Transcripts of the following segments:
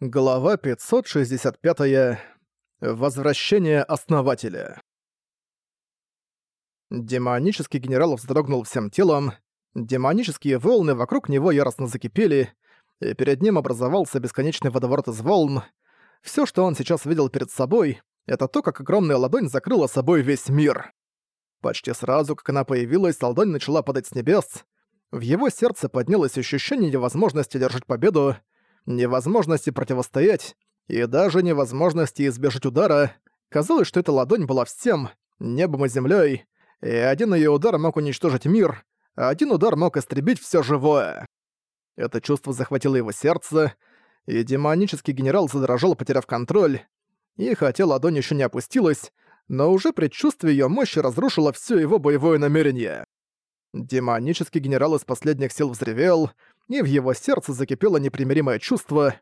Глава 565. -я. Возвращение Основателя. Демонический генерал вздрогнул всем телом, демонические волны вокруг него яростно закипели, и перед ним образовался бесконечный водоворот из волн. Всё, что он сейчас видел перед собой, это то, как огромная ладонь закрыла собой весь мир. Почти сразу, как она появилась, ладонь начала падать с небес. В его сердце поднялось ощущение невозможности держать победу, невозможности противостоять и даже невозможности избежать удара, казалось, что эта ладонь была всем, небом и землей, и один ее удар мог уничтожить мир, а один удар мог истребить все живое. Это чувство захватило его сердце, и демонический генерал задрожал, потеряв контроль, и хотя ладонь еще не опустилась, но уже предчувствие ее мощи разрушило все его боевое намерение. Демонический генерал из последних сил взревел, и в его сердце закипело непримиримое чувство.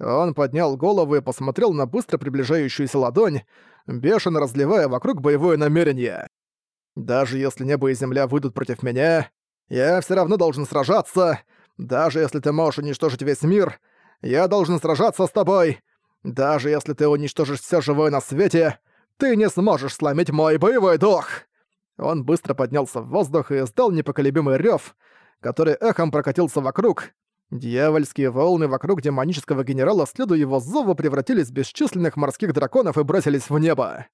Он поднял голову и посмотрел на быстро приближающуюся ладонь, бешено разливая вокруг боевое намерение. «Даже если небо и земля выйдут против меня, я все равно должен сражаться. Даже если ты можешь уничтожить весь мир, я должен сражаться с тобой. Даже если ты уничтожишь все живое на свете, ты не сможешь сломить мой боевой дух!» Он быстро поднялся в воздух и издал непоколебимый рёв, который эхом прокатился вокруг. Дьявольские волны вокруг демонического генерала, следуя его зову, превратились в бесчисленных морских драконов и бросились в небо.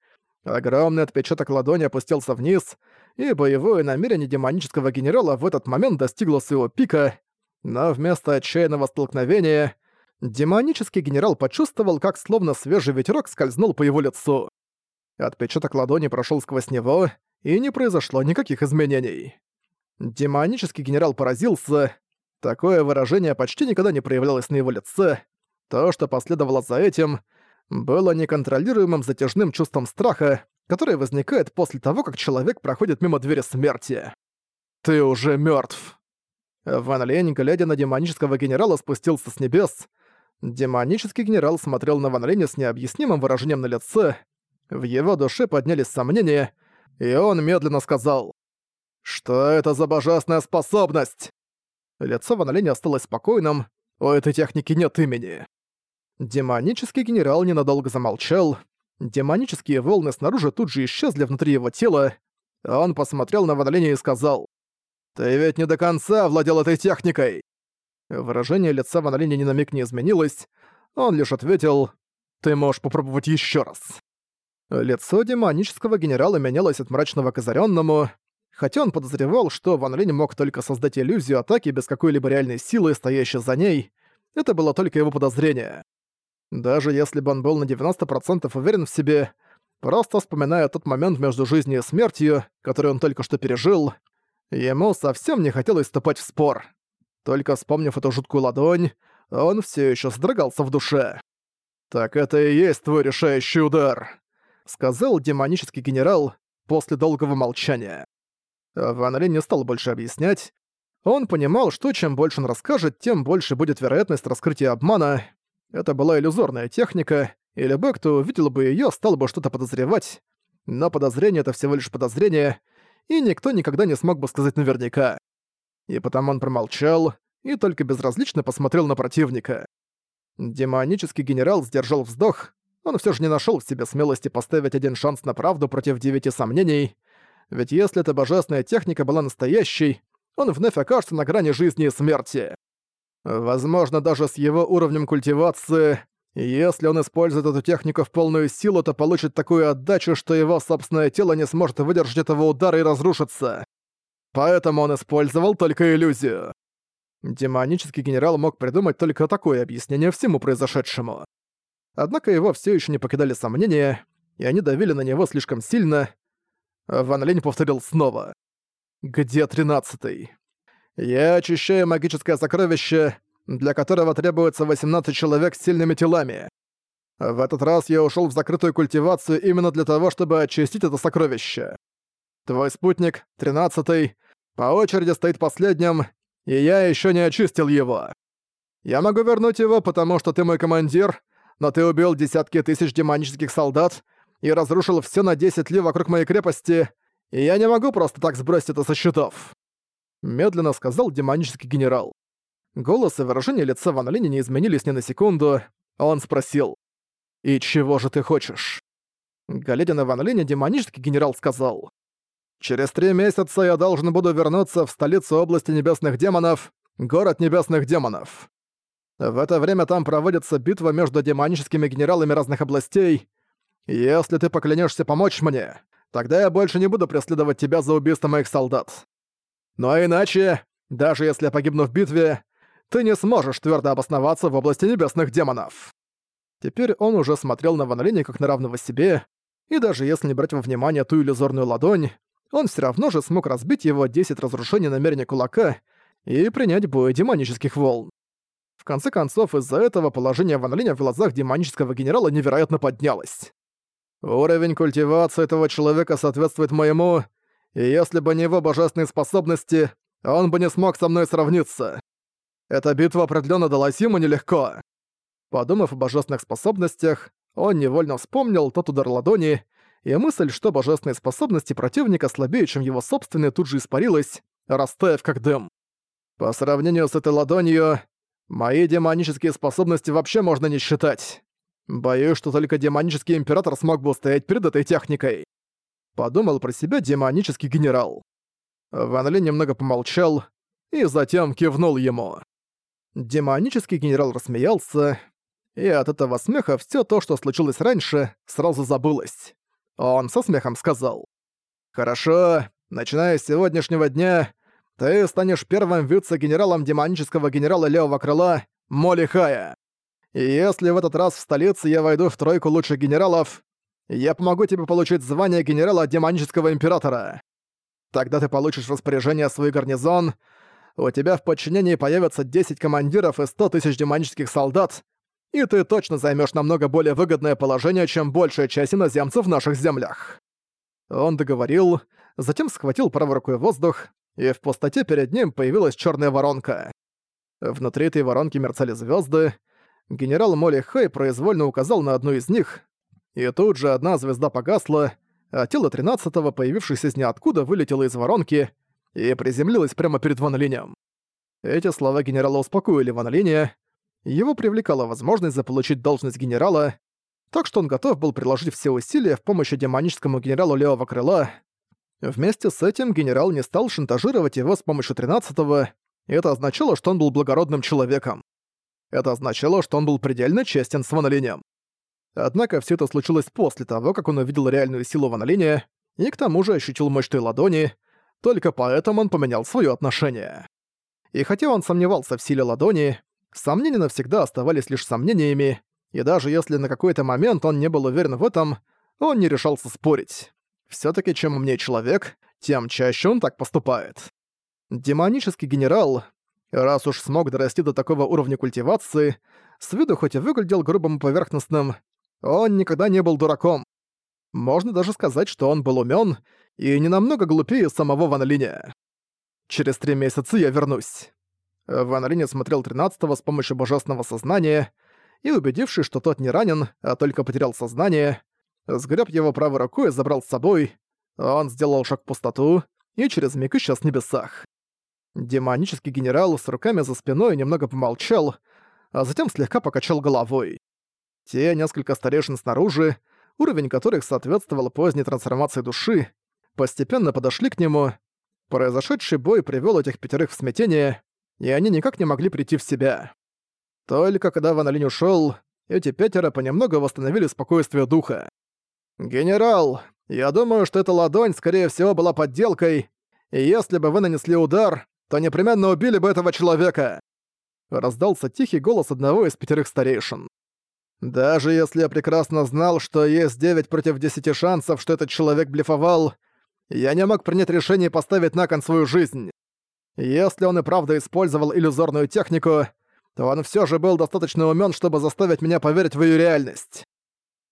Огромный отпечаток ладони опустился вниз, и боевое намерение демонического генерала в этот момент достигло своего пика, но вместо отчаянного столкновения демонический генерал почувствовал, как словно свежий ветерок скользнул по его лицу. Отпечаток ладони прошел сквозь него, и не произошло никаких изменений. Демонический генерал поразился. Такое выражение почти никогда не проявлялось на его лице. То, что последовало за этим, было неконтролируемым затяжным чувством страха, которое возникает после того, как человек проходит мимо двери смерти. «Ты уже мертв. Ван Лень, глядя на демонического генерала, спустился с небес. Демонический генерал смотрел на Ван Линя с необъяснимым выражением на лице. В его душе поднялись сомнения, и он медленно сказал «Что это за божественная способность?» Лицо Ван Линя осталось спокойным, у этой техники нет имени. Демонический генерал ненадолго замолчал, демонические волны снаружи тут же исчезли внутри его тела, он посмотрел на Ван Линя и сказал «Ты ведь не до конца владел этой техникой!» Выражение лица Ван Линя ни на миг не изменилось, он лишь ответил «Ты можешь попробовать еще раз». Лицо демонического генерала менялось от мрачного к озарённому, хотя он подозревал, что Ван Линь мог только создать иллюзию атаки без какой-либо реальной силы, стоящей за ней, это было только его подозрение. Даже если бы он был на 90% уверен в себе, просто вспоминая тот момент между жизнью и смертью, который он только что пережил, ему совсем не хотелось вступать в спор. Только вспомнив эту жуткую ладонь, он все еще содрогался в душе. «Так это и есть твой решающий удар», — сказал демонический генерал после долгого молчания. Ван Линь не стал больше объяснять. Он понимал, что чем больше он расскажет, тем больше будет вероятность раскрытия обмана. Это была иллюзорная техника, и любой, кто увидел бы её, стал бы что-то подозревать. Но подозрение — это всего лишь подозрение, и никто никогда не смог бы сказать наверняка. И потому он промолчал и только безразлично посмотрел на противника. Демонический генерал сдержал вздох, он всё же не нашёл в себе смелости поставить один шанс на правду против девяти сомнений — ведь если эта божественная техника была настоящей, он вновь окажется на грани жизни и смерти. Возможно, даже с его уровнем культивации, если он использует эту технику в полную силу, то получит такую отдачу, что его собственное тело не сможет выдержать этого удара и разрушиться. Поэтому он использовал только иллюзию. Демонический генерал мог придумать только такое объяснение всему произошедшему. Однако его все еще не покидали сомнения, и они давили на него слишком сильно, Ван Линь повторил снова. «Где тринадцатый?» «Я очищаю магическое сокровище, для которого требуется 18 человек с сильными телами. В этот раз я ушел в закрытую культивацию именно для того, чтобы очистить это сокровище. Твой спутник, тринадцатый, по очереди стоит последним, и я еще не очистил его. Я могу вернуть его, потому что ты мой командир, но ты убил десятки тысяч демонических солдат, и разрушил все на 10 ли вокруг моей крепости, и я не могу просто так сбросить это со счетов», — медленно сказал демонический генерал. Голос и выражение лица Ван Линя не изменились ни на секунду, Он спросил. «И чего же ты хочешь?» Глядя на Ван Линя, демонический генерал сказал. «Через три месяца я должен буду вернуться в столицу области небесных демонов, город небесных демонов. В это время там проводится битва между демоническими генералами разных областей. Если ты поклянешься помочь мне, тогда я больше не буду преследовать тебя за убийство моих солдат. Но иначе, даже если я погибну в битве, ты не сможешь твердо обосноваться в области небесных демонов». Теперь он уже смотрел на Ван Линя как на равного себе, и даже если не брать во внимание ту иллюзорную ладонь, он все равно же смог разбить его 10 разрушений намерения кулака и принять бой демонических волн. В конце концов, из-за этого положение Ван Линя в глазах демонического генерала невероятно поднялось. Уровень культивации этого человека соответствует моему, и если бы не его божественные способности, он бы не смог со мной сравниться. Эта битва определенно далась ему нелегко. Подумав о божественных способностях, он невольно вспомнил тот удар ладони, и мысль, что божественные способности противника слабее, чем его собственные, тут же испарилась, растаяв как дым. По сравнению с этой ладонью, мои демонические способности вообще можно не считать. Боюсь, что только демонический император смог бы устоять перед этой техникой. Подумал про себя демонический генерал. Ван Ли немного помолчал и затем кивнул ему. Демонический генерал рассмеялся, и от этого смеха все то, что случилось раньше, сразу забылось. Он со смехом сказал. «Хорошо, начиная с сегодняшнего дня, ты станешь первым вице-генералом демонического генерала Левого Крыла Моли Хая. И если в этот раз в столице я войду в тройку лучших генералов, я помогу тебе получить звание генерала демонического императора. Тогда ты получишь распоряжение свой гарнизон, у тебя в подчинении появятся 10 командиров и 100 тысяч демонических солдат, и ты точно займешь намного более выгодное положение, чем большая часть иноземцев в наших землях». Он договорил, затем схватил правой рукой воздух, и в пустоте перед ним появилась черная воронка. Внутри этой воронки мерцали звезды. Генерал Молли Хэй произвольно указал на одну из них, и тут же одна звезда погасла, а тело тринадцатого, появившееся из ниоткуда, вылетело из воронки и приземлилось прямо перед Ван Линем. Эти слова генерала успокоили Ван Линя, его привлекала возможность заполучить должность генерала, так что он готов был приложить все усилия в помощь демоническому генералу Левого Крыла. Вместе с этим генерал не стал шантажировать его с помощью 13-го, и это означало, что он был благородным человеком. Это означало, что он был предельно честен с Ванолинем. Однако все это случилось после того, как он увидел реальную силу Ванолиния и к тому же ощутил мощь той ладони, только поэтому он поменял свое отношение. И хотя он сомневался в силе ладони, Сомнения навсегда оставались лишь сомнениями, и даже если на какой-то момент он не был уверен в этом, он не решался спорить. все таки чем умнее человек, тем чаще он так поступает. Демонический генерал, раз уж смог дорасти до такого уровня культивации, с виду хоть и выглядел грубым и поверхностным, он никогда не был дураком. Можно даже сказать, что он был умён и не намного глупее самого Ван Линя. Через три месяца я вернусь. Ван Линь смотрел тринадцатого с помощью божественного сознания и, убедившись, что тот не ранен, а только потерял сознание, сгреб его правой рукой и забрал с собой. Он сделал шаг в пустоту и через миг исчез в небесах. Демонический генерал с руками за спиной немного помолчал, а затем слегка покачал головой. Те несколько старейшин снаружи, уровень которых соответствовал поздней трансформации души, постепенно подошли к нему. Произошедший бой привел этих пятерых в смятение, и они никак не могли прийти в себя. Только когда Ван Линь ушёл, эти пятеро понемногу восстановили спокойствие духа. «Генерал, я думаю, что эта ладонь, скорее всего, была подделкой, и если бы вы нанесли удар, то непременно убили бы этого человека!» Раздался тихий голос одного из пятерых старейшин. «Даже если я прекрасно знал, что есть 9 против 10 шансов, что этот человек блефовал, я не мог принять решение поставить на кон свою жизнь. Если он и правда использовал иллюзорную технику, то он все же был достаточно умен, чтобы заставить меня поверить в ее реальность.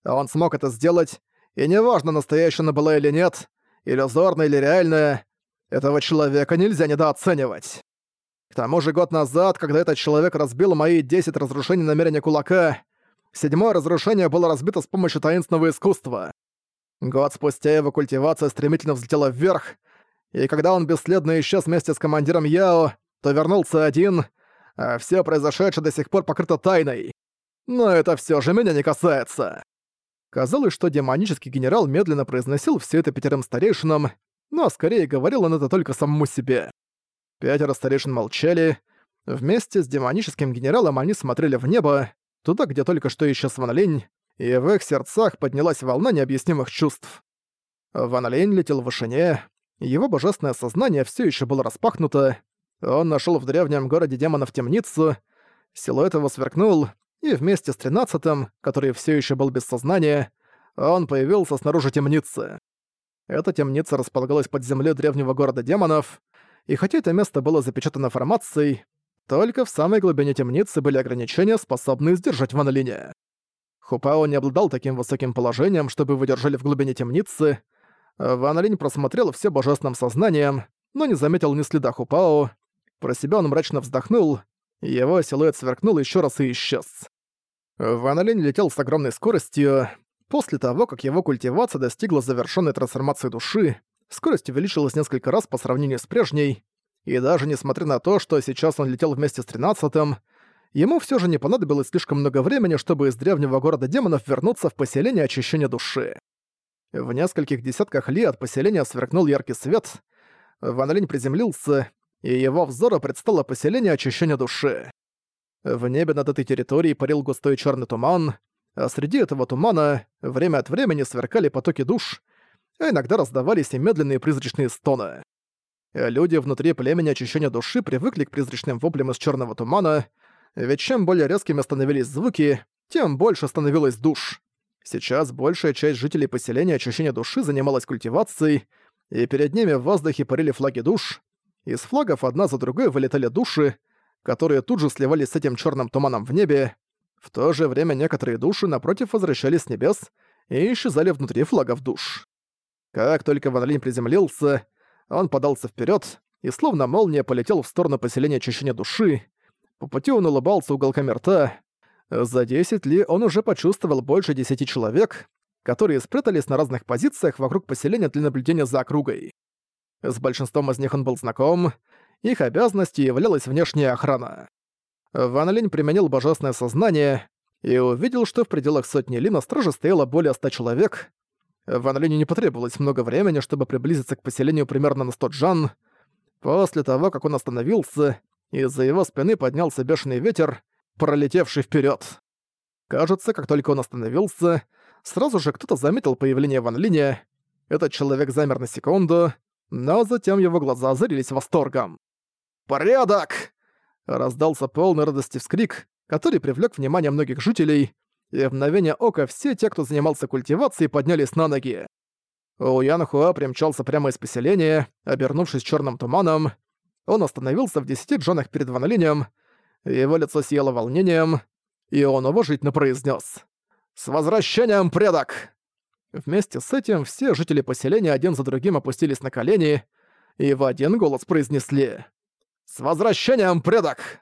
Он смог это сделать, и неважно, настоящая она была или нет, иллюзорная или реальная, этого человека нельзя недооценивать. К тому же год назад, когда этот человек разбил мои 10 разрушений намерения кулака, седьмое разрушение было разбито с помощью таинственного искусства. Год спустя его культивация стремительно взлетела вверх, и когда он бесследно исчез вместе с командиром Яо, то вернулся один, а всё произошедшее до сих пор покрыто тайной. Но это все же меня не касается. Казалось, что демонический генерал медленно произносил все это пятерым старейшинам, но скорее говорил он это только самому себе. Пятеро старейшин молчали. Вместе с демоническим генералом они смотрели в небо, туда, где только что исчез Ван Линь, и в их сердцах поднялась волна необъяснимых чувств. Ван Линь летел в вышине, его божественное сознание все еще было распахнуто, он нашел в древнем городе демонов темницу, силуэт его сверкнул, и вместе с тринадцатым, который все еще был без сознания, он появился снаружи темницы. Эта темница располагалась под землей древнего города демонов, и хотя это место было запечатано формацией, только в самой глубине темницы были ограничения, способные сдержать Ван Линя. Хупао не обладал таким высоким положением, чтобы держали в глубине темницы. Ван Линь просмотрел все божественным сознанием, но не заметил ни следа Хупао. Про себя он мрачно вздохнул, его силуэт сверкнул еще раз и исчез. Ван Линь летел с огромной скоростью. После того, как его культивация достигла завершенной трансформации души, скорость увеличилась несколько раз по сравнению с прежней, и даже несмотря на то, что сейчас он летел вместе с тринадцатым, ему все же не понадобилось слишком много времени, чтобы из древнего города демонов вернуться в поселение очищения души. В нескольких десятках ли от поселения сверкнул яркий свет, Ван Линь приземлился, и его взору предстало поселение очищения души. В небе над этой территорией парил густой черный туман, а среди этого тумана время от времени сверкали потоки душ, а иногда раздавались и медленные призрачные стоны. Люди внутри племени очищения души привыкли к призрачным воплям из черного тумана, ведь чем более резкими становились звуки, тем больше становилось душ. Сейчас большая часть жителей поселения очищения души занималась культивацией, и перед ними в воздухе парили флаги душ. Из флагов одна за другой вылетали души, которые тут же сливались с этим черным туманом в небе, в то же время некоторые души напротив возвращались с небес и исчезали внутри флагов душ. Как только Ван Линь приземлился, он подался вперед и словно молния полетел в сторону поселения очищения души. По пути он улыбался уголками рта. За 10 ли он уже почувствовал больше десяти человек, которые спрятались на разных позициях вокруг поселения для наблюдения за округой. С большинством из них он был знаком, их обязанностью являлась внешняя охрана. Ван Линь применил божественное сознание и увидел, что в пределах сотни ли на страже стояло более ста человек. Ван Линю не потребовалось много времени, чтобы приблизиться к поселению примерно на сто джан. После того, как он остановился, из-за его спины поднялся бешеный ветер, пролетевший вперед. Кажется, как только он остановился, сразу же кто-то заметил появление Ван Линя. Этот человек замер на секунду, но затем его глаза озарились восторгом. «Порядок!» Раздался полный радости вскрик, который привлек внимание многих жителей, и в мгновение ока все те, кто занимался культивацией, поднялись на ноги. У Янхуа примчался прямо из поселения, обернувшись черным туманом. Он остановился в десяти джонах перед Ванолинем, его лицо сияло волнением, и он уважительно произнес: «С возвращением, предок!» Вместе с этим все жители поселения один за другим опустились на колени и в один голос произнесли «С возвращением, предок!»